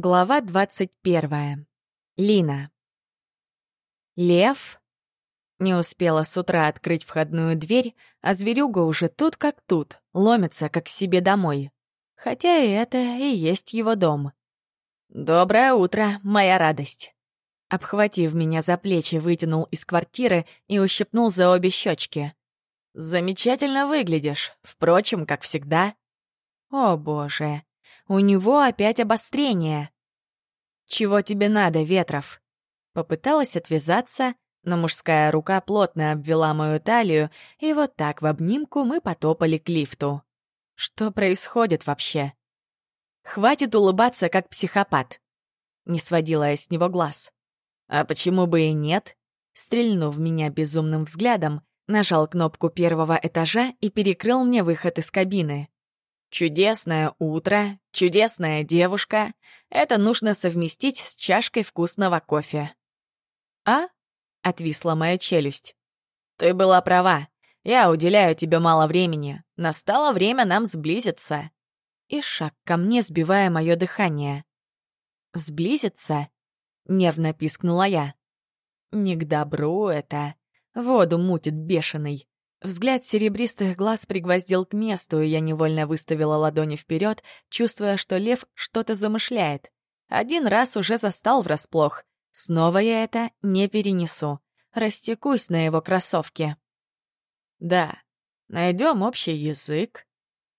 Глава двадцать первая. Лина. Лев? Не успела с утра открыть входную дверь, а зверюга уже тут как тут, ломится как к себе домой. Хотя и это и есть его дом. «Доброе утро, моя радость!» Обхватив меня за плечи, вытянул из квартиры и ущипнул за обе щечки. «Замечательно выглядишь, впрочем, как всегда». «О, боже!» У него опять обострение. «Чего тебе надо, Ветров?» Попыталась отвязаться, но мужская рука плотно обвела мою талию, и вот так в обнимку мы потопали к лифту. Что происходит вообще? Хватит улыбаться, как психопат. Не сводила я с него глаз. А почему бы и нет? Стрельнув меня безумным взглядом, нажал кнопку первого этажа и перекрыл мне выход из кабины. Чудесное утро, чудесная девушка. Это нужно совместить с чашкой вкусного кофе. А? Отвисла моя челюсть. Ты была права. Я уделяю тебе мало времени. Настало время нам сблизиться. И шаг ко мне, сбивая мое дыхание. Сблизиться? Нервно пискнула я. Не к добру это. Воду мутит бешеный. Взгляд серебристых глаз пригвоздил к месту, и я невольно выставила ладони вперед, чувствуя, что лев что-то замышляет. Один раз уже застал врасплох. Снова я это не перенесу. Растекусь на его кроссовке. Да, найдем общий язык.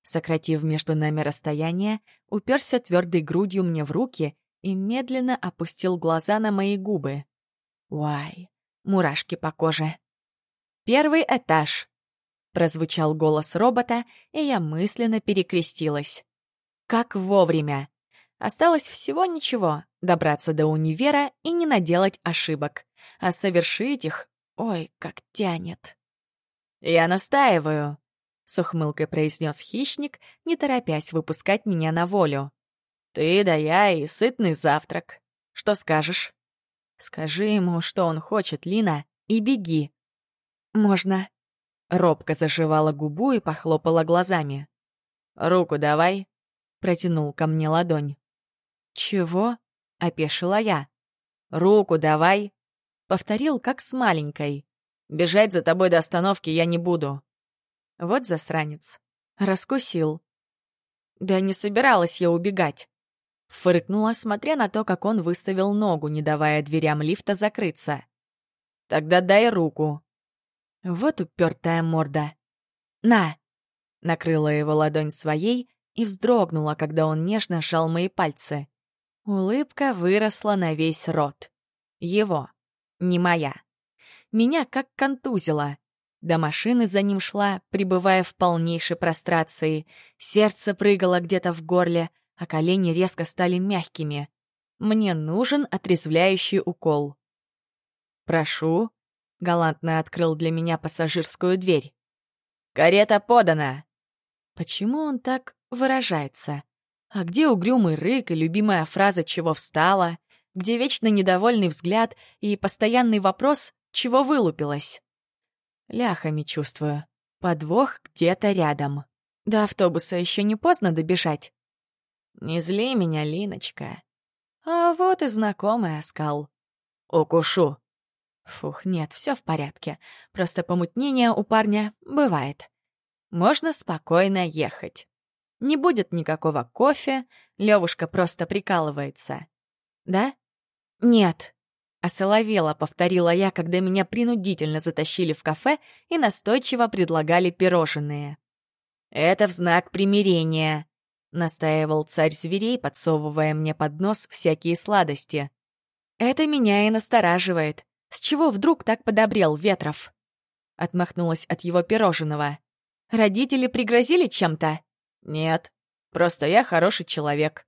Сократив между нами расстояние, уперся твердой грудью мне в руки и медленно опустил глаза на мои губы. Уай, мурашки по коже. Первый этаж. Прозвучал голос робота, и я мысленно перекрестилась. Как вовремя. Осталось всего ничего — добраться до универа и не наделать ошибок. А совершить их, ой, как тянет. «Я настаиваю», — с ухмылкой произнес хищник, не торопясь выпускать меня на волю. «Ты да я и сытный завтрак. Что скажешь?» «Скажи ему, что он хочет, Лина, и беги». «Можно», Робко заживала губу и похлопала глазами. «Руку давай», — протянул ко мне ладонь. «Чего?» — опешила я. «Руку давай», — повторил, как с маленькой. «Бежать за тобой до остановки я не буду». Вот засранец. Раскусил. Да не собиралась я убегать. Фыркнула, смотря на то, как он выставил ногу, не давая дверям лифта закрыться. «Тогда дай руку», вот упертая морда. «На!» Накрыла его ладонь своей и вздрогнула, когда он нежно сжал мои пальцы. Улыбка выросла на весь рот. Его, не моя. Меня как контузило. До машины за ним шла, пребывая в полнейшей прострации. Сердце прыгало где-то в горле, а колени резко стали мягкими. Мне нужен отрезвляющий укол. «Прошу», Галантно открыл для меня пассажирскую дверь. «Карета подана!» Почему он так выражается? А где угрюмый рык и любимая фраза «чего встала?» Где вечно недовольный взгляд и постоянный вопрос «чего вылупилась?» Ляхами чувствую. Подвох где-то рядом. До автобуса еще не поздно добежать. Не зли меня, Линочка. А вот и знакомый оскал. Укушу. Фух, нет, все в порядке. Просто помутнение у парня бывает. Можно спокойно ехать. Не будет никакого кофе, Левушка просто прикалывается. Да? Нет. Осоловела, повторила я, когда меня принудительно затащили в кафе и настойчиво предлагали пирожные. «Это в знак примирения», — настаивал царь зверей, подсовывая мне под нос всякие сладости. «Это меня и настораживает. С чего вдруг так подобрел Ветров? Отмахнулась от его пирожного. Родители пригрозили чем-то? Нет, просто я хороший человек.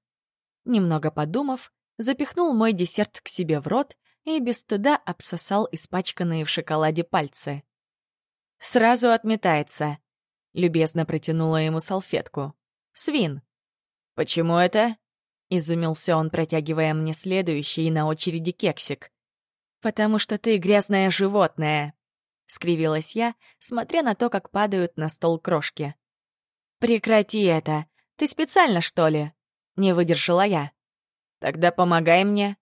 Немного подумав, запихнул мой десерт к себе в рот и без стыда обсосал испачканные в шоколаде пальцы. «Сразу отметается», — любезно протянула ему салфетку. «Свин». «Почему это?» — изумился он, протягивая мне следующий на очереди кексик. «Потому что ты грязное животное», — скривилась я, смотря на то, как падают на стол крошки. «Прекрати это! Ты специально, что ли?» — не выдержала я. Тогда помогай мне.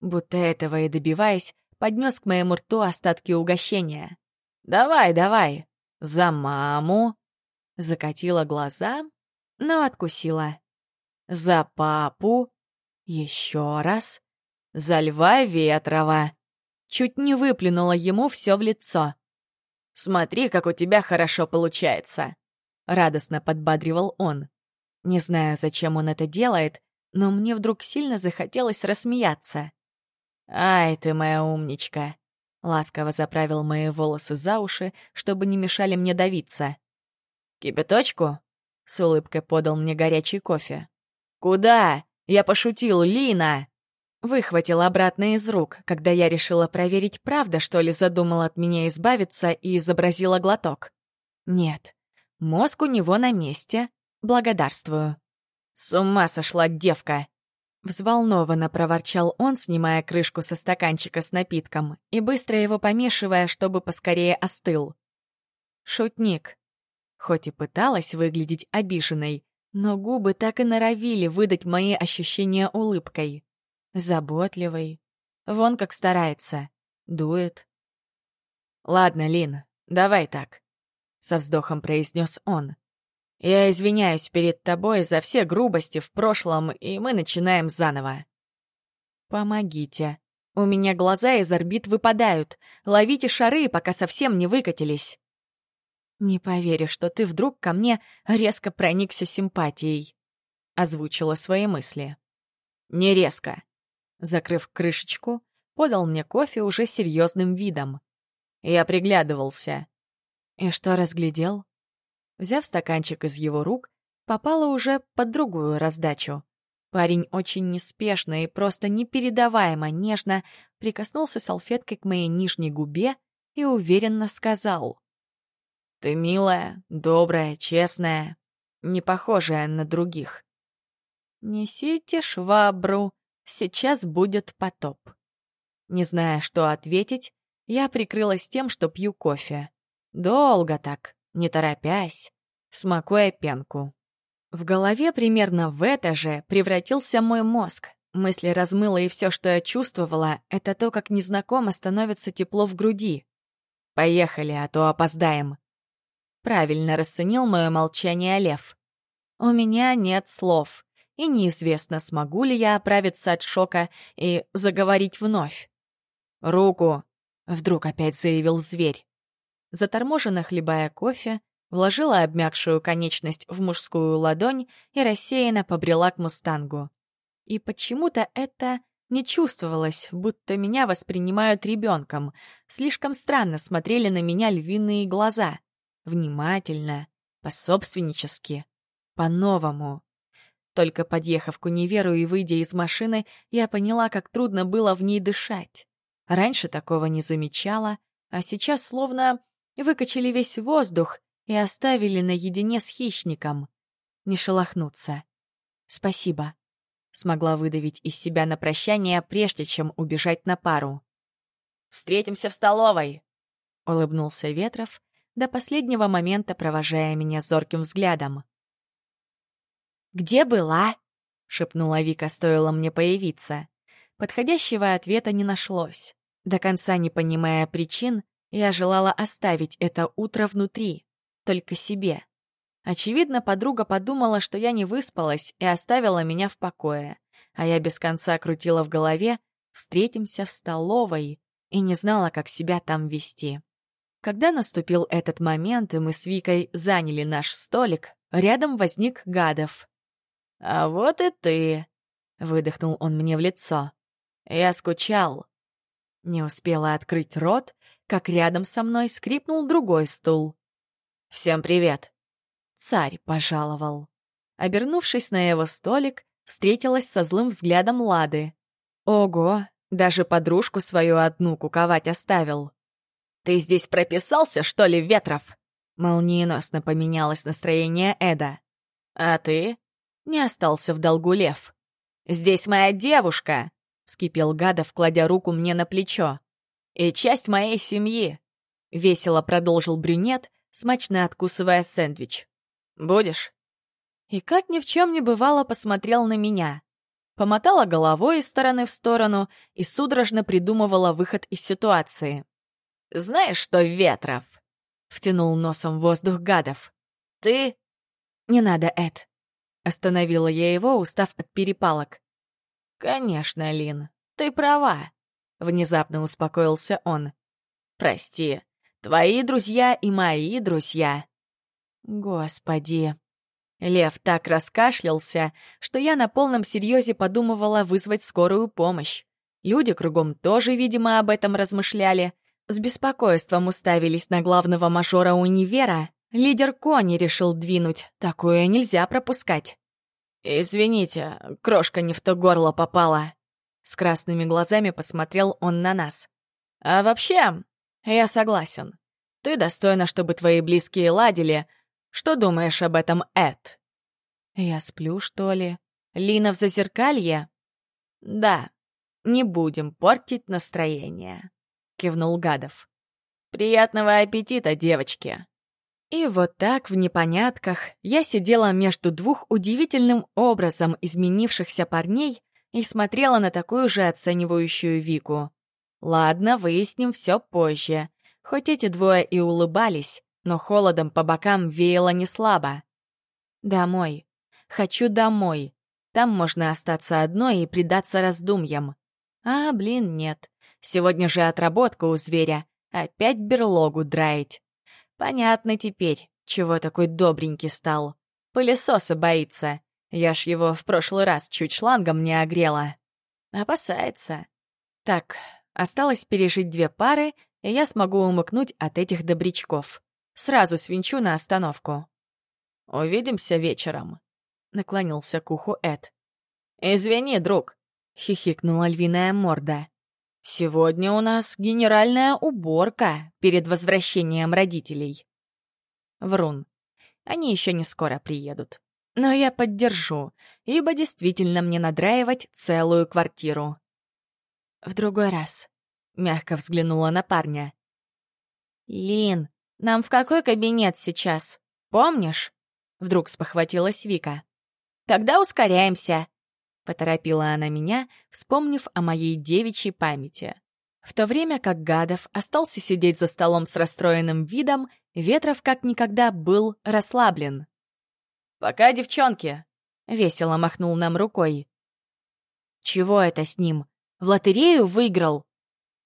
Будто этого и добиваясь, поднес к моему рту остатки угощения. Давай, давай. За маму. Закатила глаза, но откусила. За папу. Еще раз. За Льва Ветрова. Чуть не выплюнула ему все в лицо. «Смотри, как у тебя хорошо получается!» — радостно подбадривал он. Не знаю, зачем он это делает, но мне вдруг сильно захотелось рассмеяться. «Ай, ты моя умничка!» Ласково заправил мои волосы за уши, чтобы не мешали мне давиться. «Кипяточку?» — с улыбкой подал мне горячий кофе. «Куда? Я пошутил, Лина!» Выхватил обратно из рук, когда я решила проверить, правда, что ли, задумал от меня избавиться и изобразила глоток. Нет, мозг у него на месте. Благодарствую. С ума сошла девка! Взволнованно проворчал он, снимая крышку со стаканчика с напитком и быстро его помешивая, чтобы поскорее остыл. Шутник. Хоть и пыталась выглядеть обиженной, но губы так и норовили выдать мои ощущения улыбкой заботливый. Вон как старается, дует. «Ладно, Лин, давай так», — со вздохом произнес он. «Я извиняюсь перед тобой за все грубости в прошлом, и мы начинаем заново». «Помогите. У меня глаза из орбит выпадают. Ловите шары, пока совсем не выкатились». «Не поверю, что ты вдруг ко мне резко проникся симпатией», — озвучила свои мысли. «Не резко. Закрыв крышечку, подал мне кофе уже серьезным видом. Я приглядывался. И что разглядел? Взяв стаканчик из его рук, попала уже под другую раздачу. Парень очень неспешно и просто непередаваемо нежно прикоснулся салфеткой к моей нижней губе и уверенно сказал. «Ты милая, добрая, честная, не похожая на других». «Несите швабру», Сейчас будет потоп. Не зная, что ответить, я прикрылась тем, что пью кофе. Долго так, не торопясь, смакуя пенку. В голове примерно в это же превратился мой мозг. Мысли размыло, и все, что я чувствовала, это то, как незнакомо становится тепло в груди. «Поехали, а то опоздаем». Правильно расценил мое молчание Лев. «У меня нет слов и неизвестно, смогу ли я оправиться от шока и заговорить вновь. «Руку!» — вдруг опять заявил зверь. Заторможенно хлебая кофе, вложила обмякшую конечность в мужскую ладонь и рассеянно побрела к мустангу. И почему-то это не чувствовалось, будто меня воспринимают ребенком. Слишком странно смотрели на меня львиные глаза. Внимательно, пособственнически, по-новому. Только подъехав к универу и выйдя из машины, я поняла, как трудно было в ней дышать. Раньше такого не замечала, а сейчас словно выкачали весь воздух и оставили наедине с хищником. Не шелохнуться. «Спасибо», — смогла выдавить из себя на прощание, прежде чем убежать на пару. «Встретимся в столовой», — улыбнулся Ветров, до последнего момента провожая меня зорким взглядом. «Где была?» — шепнула Вика, стоило мне появиться. Подходящего ответа не нашлось. До конца не понимая причин, я желала оставить это утро внутри, только себе. Очевидно, подруга подумала, что я не выспалась и оставила меня в покое, а я без конца крутила в голове «встретимся в столовой» и не знала, как себя там вести. Когда наступил этот момент, и мы с Викой заняли наш столик, рядом возник Гадов. «А вот и ты!» — выдохнул он мне в лицо. «Я скучал». Не успела открыть рот, как рядом со мной скрипнул другой стул. «Всем привет!» Царь пожаловал. Обернувшись на его столик, встретилась со злым взглядом Лады. «Ого, даже подружку свою одну куковать оставил!» «Ты здесь прописался, что ли, Ветров?» Молниеносно поменялось настроение Эда. «А ты?» Не остался в долгу лев. «Здесь моя девушка!» — вскипел Гадов, кладя руку мне на плечо. «И часть моей семьи!» — весело продолжил брюнет, смачно откусывая сэндвич. «Будешь?» И как ни в чем не бывало, посмотрел на меня. помотала головой из стороны в сторону и судорожно придумывала выход из ситуации. «Знаешь что, Ветров?» — втянул носом воздух гадов. «Ты...» «Не надо, Эд», — остановила я его, устав от перепалок. «Конечно, Лин, ты права», — внезапно успокоился он. «Прости, твои друзья и мои друзья». «Господи», Лев так раскашлялся, что я на полном серьезе подумывала вызвать скорую помощь. Люди кругом тоже, видимо, об этом размышляли. С беспокойством уставились на главного мажора универа. Лидер Кони решил двинуть. Такое нельзя пропускать. «Извините, крошка не в то горло попала». С красными глазами посмотрел он на нас. «А вообще, я согласен. Ты достойна, чтобы твои близкие ладили, что думаешь об этом, Эд?» «Я сплю, что ли? Лина в зазеркалье?» «Да, не будем портить настроение», — кивнул Гадов. «Приятного аппетита, девочки!» И вот так, в непонятках, я сидела между двух удивительным образом изменившихся парней и смотрела на такую же оценивающую Вику. Ладно, выясним все позже. Хоть эти двое и улыбались, но холодом по бокам веяло неслабо. «Домой. Хочу домой. Там можно остаться одной и предаться раздумьям. А, блин, нет. Сегодня же отработка у зверя. Опять берлогу драить. Понятно теперь, чего такой добренький стал. Пылесоса боится. Я ж его в прошлый раз чуть шлангом не огрела. Опасается. Так, осталось пережить две пары, и я смогу умыкнуть от этих добрячков. Сразу свинчу на остановку. «Увидимся вечером», — наклонился к уху Эд. «Извини, друг», — хихикнула львиная морда. «Сегодня у нас генеральная уборка перед возвращением родителей». Врун. Они еще не скоро приедут. Но я поддержу, ибо действительно мне надраивать целую квартиру. В другой раз. Мягко взглянула на парня. «Лин, нам в какой кабинет сейчас? Помнишь?» Вдруг спохватилась Вика. «Тогда ускоряемся», — поторопила она меня, вспомнив о моей девичьей памяти. В то время как Гадов остался сидеть за столом с расстроенным видом, Ветров как никогда был расслаблен. «Пока, девчонки!» — весело махнул нам рукой. «Чего это с ним? В лотерею выиграл?»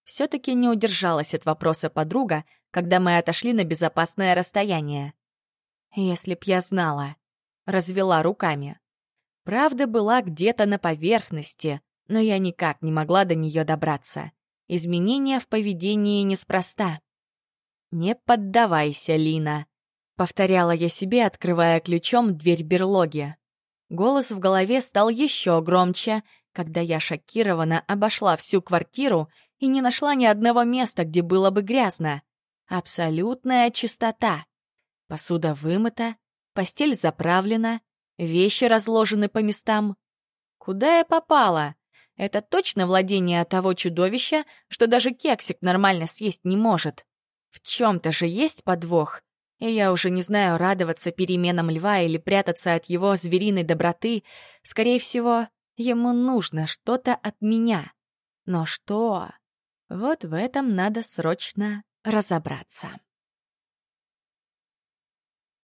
Все-таки не удержалась от вопроса подруга, когда мы отошли на безопасное расстояние. Если б я знала. Развела руками. Правда была где-то на поверхности, но я никак не могла до нее добраться. Изменения в поведении неспроста. «Не поддавайся, Лина», — повторяла я себе, открывая ключом дверь берлоги. Голос в голове стал еще громче, когда я шокированно обошла всю квартиру и не нашла ни одного места, где было бы грязно. Абсолютная чистота. Посуда вымыта, постель заправлена, вещи разложены по местам. Куда я попала? Это точно владение того чудовища, что даже кексик нормально съесть не может. В чем-то же есть подвох, и я уже не знаю, радоваться переменам льва или прятаться от его звериной доброты. Скорее всего, ему нужно что-то от меня. Но что? Вот в этом надо срочно разобраться.